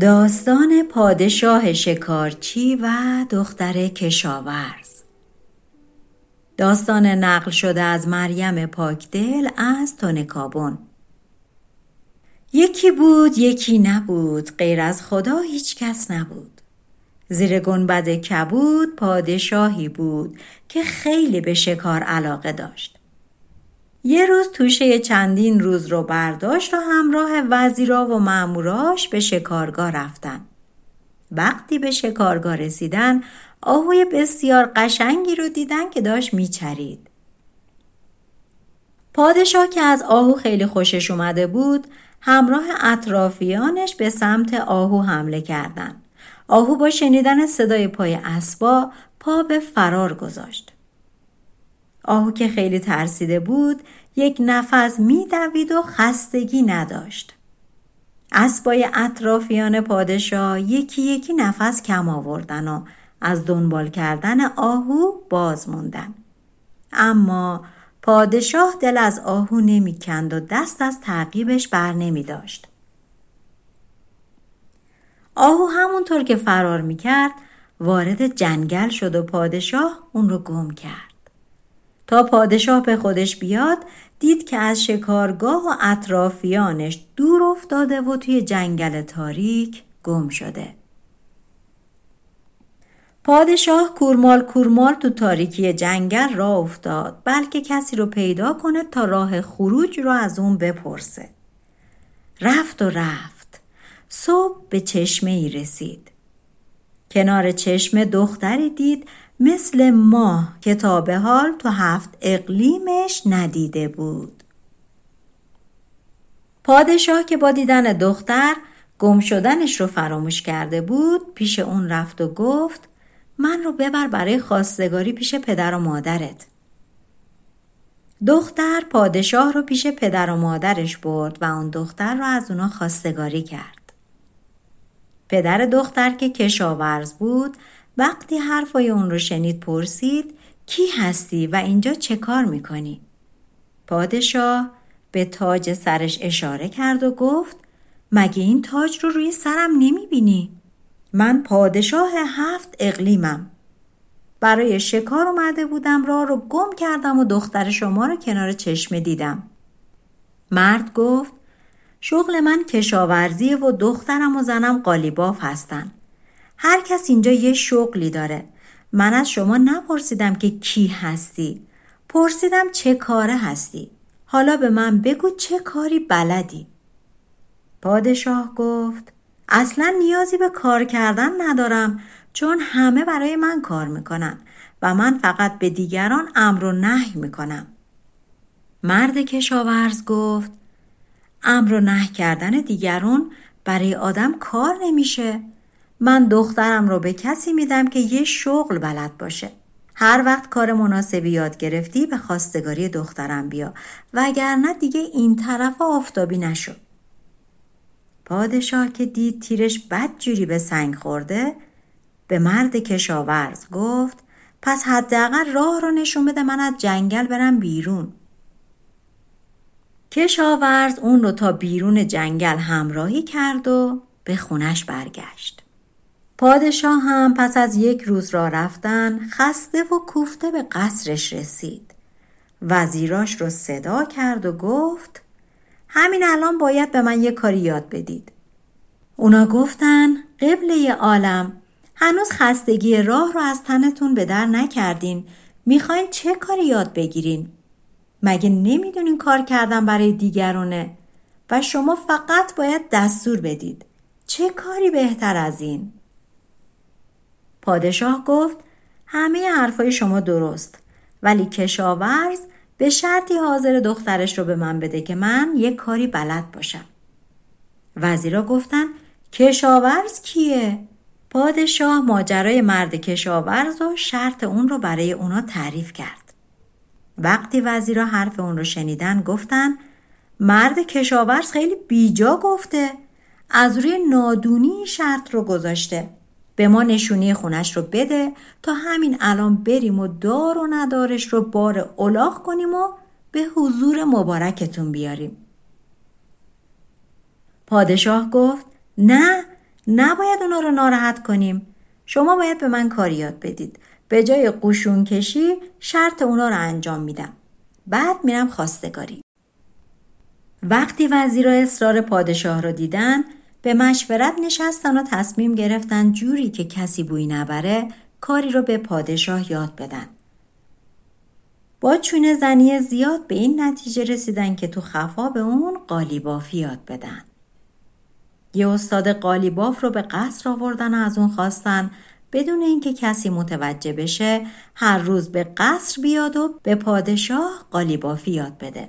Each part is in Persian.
داستان پادشاه شکارچی و دختر کشاورز. داستان نقل شده از مریم پاکدل از تونکابون. یکی بود یکی نبود غیر از خدا هیچ کس نبود. زیر گنبد کبود پادشاهی بود که خیلی به شکار علاقه داشت. یه روز توشه چندین روز رو برداشت و همراه وزیرا و ماموراش به شکارگاه رفتن. وقتی به شکارگاه رسیدن آهوی بسیار قشنگی رو دیدن که داشت میچرید. پادشاه که از آهو خیلی خوشش اومده بود همراه اطرافیانش به سمت آهو حمله کردند. آهو با شنیدن صدای پای اسبا پا به فرار گذاشت. آهو که خیلی ترسیده بود یک نفس میدوید و خستگی نداشت. اسبای اطرافیان پادشاه یکی یکی نفس کم آوردن و از دنبال کردن آهو باز موندن. اما پادشاه دل از آهو نمی‌کند و دست از تعقیبش بر نمی داشت. آهو همونطور که فرار می‌کرد وارد جنگل شد و پادشاه اون رو گم کرد. تا پادشاه به خودش بیاد دید که از شکارگاه و اطرافیانش دور افتاده و توی جنگل تاریک گم شده. پادشاه کورمال کورمال تو تاریکی جنگل را افتاد بلکه کسی رو پیدا کنه تا راه خروج رو از اون بپرسه. رفت و رفت. صبح به چشمه ای رسید. کنار چشمه دختری دید مثل ماه کتاب حال تو هفت اقلیمش ندیده بود. پادشاه که با دیدن دختر گم شدنش رو فراموش کرده بود پیش اون رفت و گفت من رو ببر برای خواستگاری پیش پدر و مادرت. دختر پادشاه رو پیش پدر و مادرش برد و اون دختر رو از اونا خواستگاری کرد. پدر دختر که کشاورز بود وقتی حرفای اون رو شنید پرسید کی هستی و اینجا چه کار می‌کنی؟ پادشاه به تاج سرش اشاره کرد و گفت مگه این تاج رو روی سرم نمی‌بینی؟ من پادشاه هفت اقلیمم. برای شکار اومده بودم راه رو گم کردم و دختر شما رو کنار چشمه دیدم. مرد گفت شغل من کشاورزی و دخترم و زنم قالیباف هستن. هر کس اینجا یه شغلی داره. من از شما نپرسیدم که کی هستی. پرسیدم چه کاره هستی. حالا به من بگو چه کاری بلدی. پادشاه گفت اصلا نیازی به کار کردن ندارم چون همه برای من کار می‌کنن و من فقط به دیگران امر و نهی می‌کنم. مرد کشاورز گفت امر و نه کردن دیگران برای آدم کار نمیشه من دخترم رو به کسی میدم که یه شغل بلد باشه. هر وقت کار مناسبی یاد گرفتی به خواستگاری دخترم بیا. وگرنه دیگه این طرف آفتابی نشو. پادشاه که دید تیرش بد جوری به سنگ خورده به مرد کشاورز گفت پس حداقل راه رو نشون بده من از جنگل برم بیرون. کشاورز اون رو تا بیرون جنگل همراهی کرد و به خونش برگشت. پادشاه هم پس از یک روز را رفتن خسته و کوفته به قصرش رسید. وزیراش رو صدا کرد و گفت همین الان باید به من یه کاری یاد بدید. اونا گفتن قبله عالم هنوز خستگی راه رو از تنتون به در نکردین می‌خواین چه کاری یاد بگیرین؟ مگه نمی‌دونین کار کردن برای دیگرونه و شما فقط باید دستور بدید. چه کاری بهتر از این؟ پادشاه گفت همه حرفای شما درست ولی کشاورز به شرطی حاضر دخترش رو به من بده که من یک کاری بلد باشم وزیرا گفتن کشاورز کیه؟ پادشاه ماجرای مرد کشاورز و شرط اون رو برای اونا تعریف کرد. وقتی وزیرا حرف اون رو شنیدن گفتن مرد کشاورز خیلی بیجا گفته از روی نادونی شرط رو گذاشته به ما نشونی خونش رو بده تا همین الان بریم و دار و ندارش رو بار الاغ کنیم و به حضور مبارکتون بیاریم. پادشاه گفت نه نباید اونا رو ناراحت کنیم. شما باید به من کاری یاد بدید. به جای قشون کشی شرط اونا رو انجام میدم. بعد میرم خواستگاری. وقتی وزیرا اصرار پادشاه رو دیدن به مشورت نشستن و تصمیم گرفتن جوری که کسی بوی نبره کاری رو به پادشاه یاد بدن. با چونه زنی زیاد به این نتیجه رسیدن که تو خفا به اون قالیبافی یاد بدن. یه استاد قالیباف رو به قصر آوردن و از اون خواستن بدون اینکه کسی متوجه بشه هر روز به قصر بیاد و به پادشاه قالیبافی یاد بده.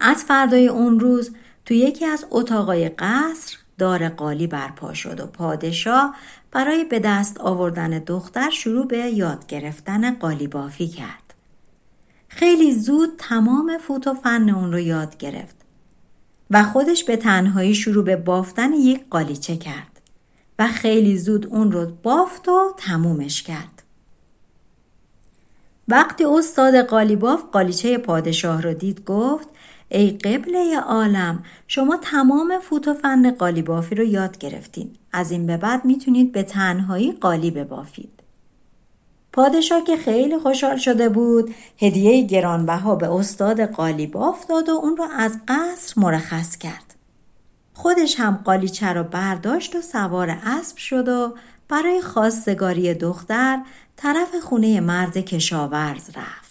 از فردای اون روز تو یکی از اتاقای قصر دار قالی برپا شد و پادشاه برای به دست آوردن دختر شروع به یاد گرفتن قالی بافی کرد. خیلی زود تمام فوت و فن اون رو یاد گرفت و خودش به تنهایی شروع به بافتن یک قالیچه کرد و خیلی زود اون رو بافت و تمومش کرد. وقتی استاد قالیباف قالیچه پادشاه رو دید گفت ای قبله عالم شما تمام فوت و فن قالی بافی رو یاد گرفتین. از این به بعد می‌تونید به تنهایی قالی ببافید. پادشاه که خیلی خوشحال شده بود هدیه گرانبها به استاد قالی باف داد و اون رو از قصر مرخص کرد. خودش هم قالیچه رو برداشت و سوار اسب شد و برای خواستگاری دختر طرف خونه مرد کشاورز رفت.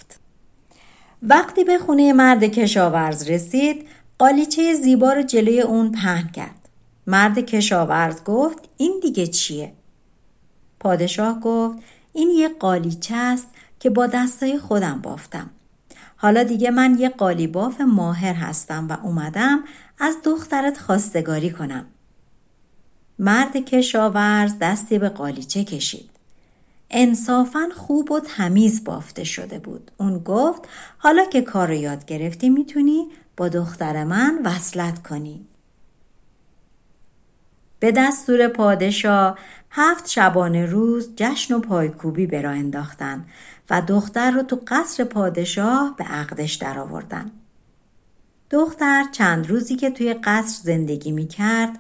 وقتی به خونه مرد کشاورز رسید قالیچه زیبا رو جلوی اون پهن کرد. مرد کشاورز گفت این دیگه چیه؟ پادشاه گفت این یه قالیچه است که با دستای خودم بافتم. حالا دیگه من یه قالیباف ماهر هستم و اومدم از دخترت خواستگاری کنم. مرد کشاورز دستی به قالیچه کشید. انصافا خوب و تمیز بافته شده بود. اون گفت حالا که کار رو یاد گرفتی می‌تونی با دختر من وصلت کنی. به دستور پادشاه هفت شبانه روز جشن و پایکوبی به انداختن و دختر رو تو قصر پادشاه به عقدش درآوردن. دختر چند روزی که توی قصر زندگی می کرد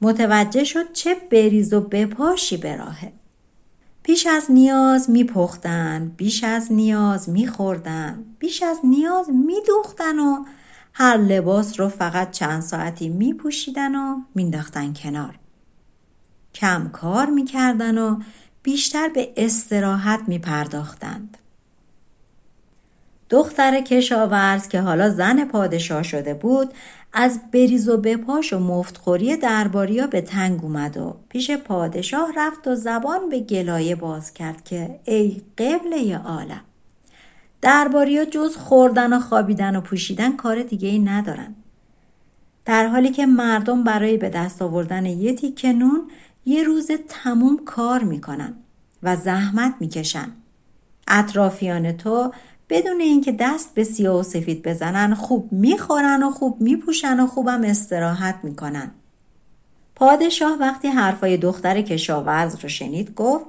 متوجه شد چه بریز و بپاشی به راهه. بیش از نیاز میپختن بیش از نیاز میخوردن بیش از نیاز میدوختن و هر لباس رو فقط چند ساعتی میپوشیدن و مینداختن کنار. کم کار می‌کردن و بیشتر به استراحت میپرداختند. دختر کشاورز که حالا زن پادشاه شده بود از بریز و بپاش و مفتخوری درباریا به تنگ اومد و پیش پادشاه رفت و زبان به گلایه باز کرد که ای قبله عالم درباریا جز خوردن و خوابیدن و پوشیدن کار دیگه ای ندارن. در حالی که مردم برای به دست آوردن یه تیکه نون یه روز تموم کار می‌کنن و زحمت می‌کشن. اطرافیان تو بدون اینکه دست به سیاه و سفید بزنن خوب می‌خورن و خوب میپوشن و خوبم استراحت می‌کنن. پادشاه وقتی حرفای دختر کشاورز رو شنید گفت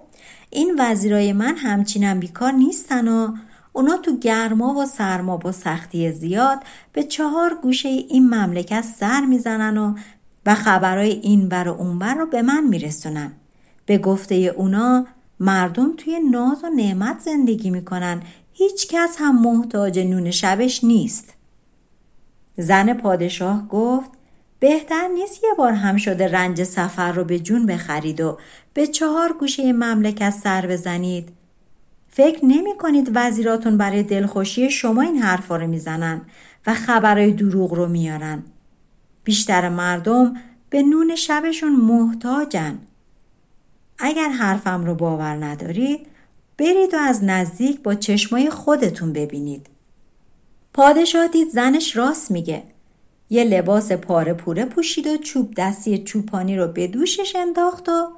این وزیرای من همچینم بیکار نیستن و اونا تو گرما و سرما با سختی زیاد به چهار گوشه این مملکت سر می‌زنن و و خبرای این بر و اون بر رو به من میرسونن. به گفته اونا مردم توی ناز و نعمت زندگی می‌کنن هیچ کس هم محتاج نون شبش نیست. زن پادشاه گفت بهتر نیست یه بار هم شده رنج سفر رو به جون بخرید و به چهار گوشه مملکت سر بزنید. فکر نمی کنید وزیراتون برای دلخوشی شما این حرفا رو می‌زنن و خبرهای دروغ رو میارن. بیشتر مردم به نون شبشون محتاجن. اگر حرفم رو باور ندارید برید و از نزدیک با چشمای خودتون ببینید. پادشاه دید زنش راست میگه. یه لباس پاره پوره پوشید و چوب دستی چوپانی رو به دوشش انداخت و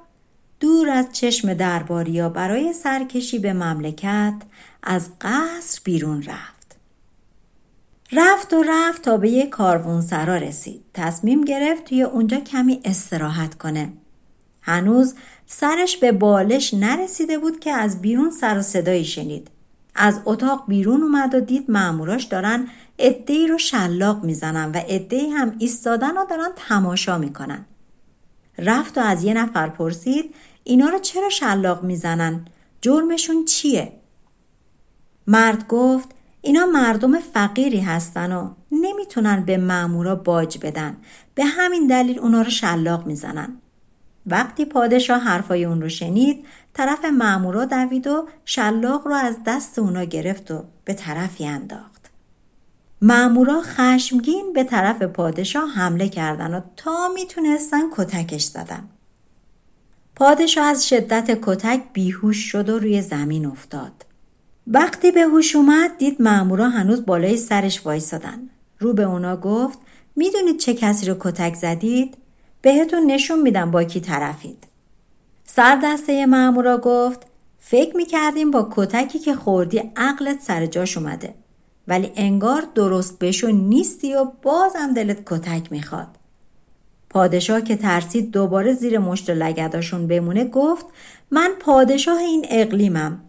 دور از چشم درباریا برای سرکشی به مملکت از قصر بیرون رفت. رفت و رفت تا به یک سرا رسید. تصمیم گرفت توی اونجا کمی استراحت کنه. هنوز سرش به بالش نرسیده بود که از بیرون سر و صدایی شنید. از اتاق بیرون اومد و دید ماموراش دارن ادهی رو شلاق می‌زنن و ادهی هم ایستادن و دارن تماشا می‌کنن. رفت و از یه نفر پرسید اینا رو چرا شلاق می‌زنن؟ جرمشون چیه؟ مرد گفت اینا مردم فقیری هستن و نمی‌تونن به مامورا باج بدن به همین دلیل اونا رو شلاق می‌زنن. وقتی پادشاه حرفای اون رو شنید طرف مامورا دوید و شلاق رو از دست اونا گرفت و به طرفی انداخت. مامورا خشمگین به طرف پادشاه حمله کردن و تا می‌تونستن کتکش زدن. پادشاه از شدت کتک بیهوش شد و روی زمین افتاد. وقتی به هوش اومد دید مامورا هنوز بالای سرش وایسادن. رو به اونا گفت می‌دونید چه کسی رو کتک زدید؟ بهتون نشون میدم با کی طرفید. سر دسته مامورا گفت فکر می‌کردیم با کتکی که خوردی عقلت سر جاش اومده. ولی انگار درست بشو نیستی و بازم دلت کتک می‌خواد. پادشاه که ترسید دوباره زیر مشت لگداشون بمونه گفت من پادشاه این اقلیمم.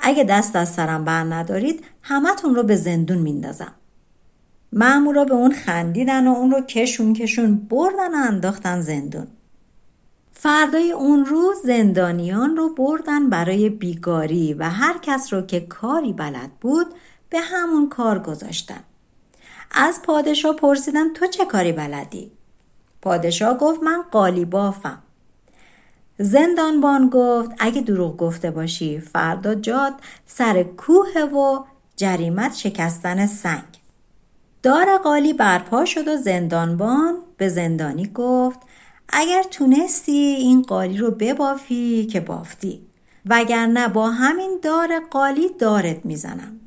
اگه دست از سرم بر ندارید همتون رو به زندون میندازم. مامورا به اون خندیدن و اون رو کشون کشون بردن و انداختن زندون. فردای اون روز زندانیان رو بردن برای بیگاری و هر کس رو که کاری بلد بود به همون کار گذاشتن. از پادشاه پرسیدن تو چه کاری بلدی؟ پادشاه گفت من قالی بافم. زندانبان گفت اگه دروغ گفته باشی فردا جاد سر کوه و جریمت شکستن سنگ. دار قالی برپا شد و زندانبان به زندانی گفت اگر تونستی این قالی رو ببافی که بافتی وگرنه با همین دار قالی دارت می‌زنم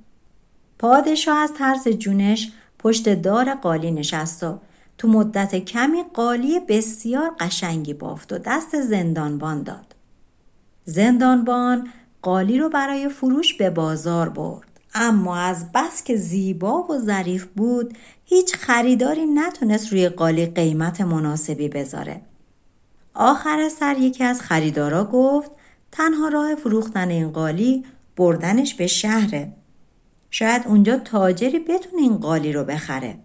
پادشاه از ترس جونش پشت دار قالی نشست و تو مدت کمی قالی بسیار قشنگی بافت و دست زندانبان داد. زندانبان قالی رو برای فروش به بازار برد. اما از بس که زیبا و ظریف بود هیچ خریداری نتونست روی قالی قیمت مناسبی بذاره. آخر سر یکی از خریدارا گفت تنها راه فروختن این قالی بردنش به شهره. شاید اونجا تاجری بتونه این قالی رو بخره.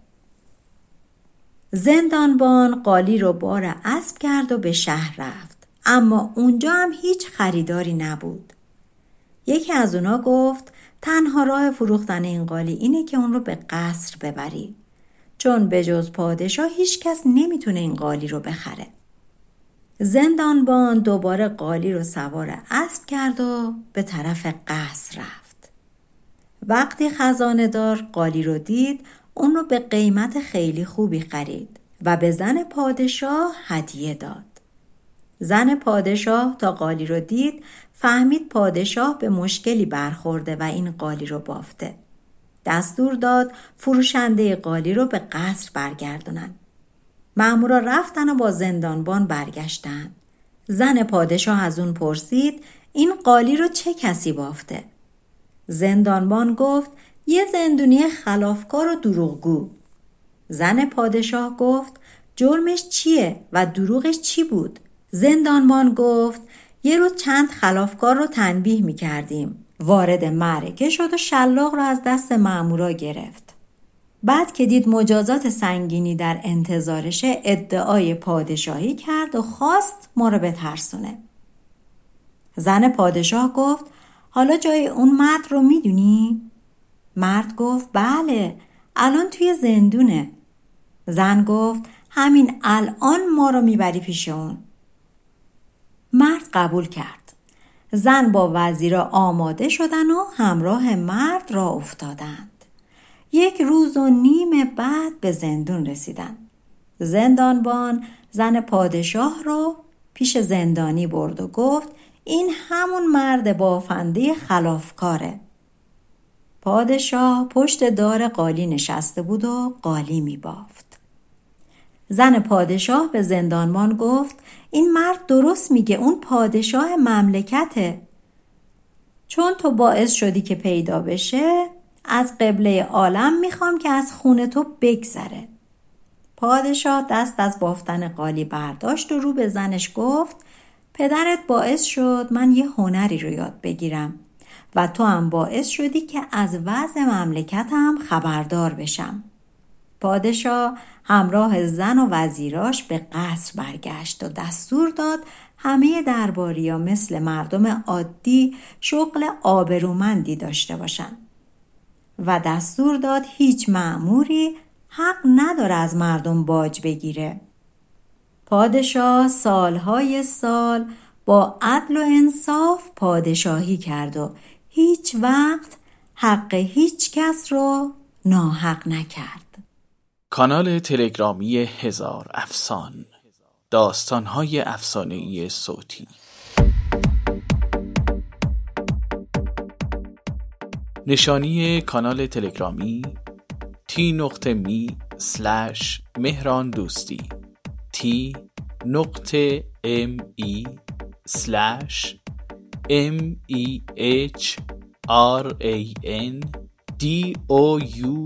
زندانبان قالی رو بار اسب کرد و به شهر رفت اما اونجا هم هیچ خریداری نبود یکی از اونا گفت تنها راه فروختن این قالی اینه که اون رو به قصر ببری. چون به جز پادشاه هیچ کس نمی‌تونه این قالی رو بخره. زندانبان دوباره قالی رو سوار اسب کرد و به طرف قصر رفت. وقتی خزانه دار قالی رو دید اون رو به قیمت خیلی خوبی خرید و به زن پادشاه هدیه داد. زن پادشاه تا قالی رو دید فهمید پادشاه به مشکلی برخورده و این قالی رو بافته. دستور داد فروشنده قالی رو به قصر برگردونن. مامورا رفتن و با زندانبان برگشتن. زن پادشاه از اون پرسید این قالی رو چه کسی بافته؟ زندانبان گفت یه زندونی خلافکار و دروغگو زن پادشاه گفت جرمش چیه و دروغش چی بود زندانبان گفت یه روز چند خلافکار رو تنبیه می کردیم وارد معرکه شد و شلاق رو از دست مامورا گرفت. بعد که دید مجازات سنگینی در انتظارشه ادعای پادشاهی کرد و خواست ما رو بترسونه. زن پادشاه گفت حالا جای اون مرد رو می‌دونی؟ مرد گفت بله الان توی زندونه. زن گفت همین الان ما رو می‌بری پیش اون. مرد قبول کرد. زن با وزیرا آماده شدن و همراه مرد را افتادند. یک روز و نیم بعد به زندون رسیدن. زندانبان زن پادشاه رو پیش زندانی برد و گفت این همون مرد بافنده خلافکاره. پادشاه پشت دار قالی نشسته بود و قالی می بافت. زن پادشاه به زندانمان گفت این مرد درست میگه اون پادشاه مملکته چون تو باعث شدی که پیدا بشه از قبله عالم می‌خوام که از خونه تو بگذره پادشاه دست از بافتن قالی برداشت و رو به زنش گفت پدرت باعث شد من یه هنری رو یاد بگیرم و تو هم باعث شدی که از وضع مملکتم خبردار بشم. پادشاه همراه زن و وزیراش به قصر برگشت و دستور داد همه درباریا مثل مردم عادی شغل آبرومندی داشته باشند و دستور داد هیچ معموری حق نداره از مردم باج بگیره. پادشاه سالهای سال با عدل و انصاف پادشاهی کرد و هیچ وقت حق هیچ کس رو ناحق نکرد کانال تلگرامی هزار افسان داستانهای ای صوتی. نشانی کانال تلگرامی تی نقطه می سلش مهران دوستی تی نقطه ام ای سلش M E H R A N D O U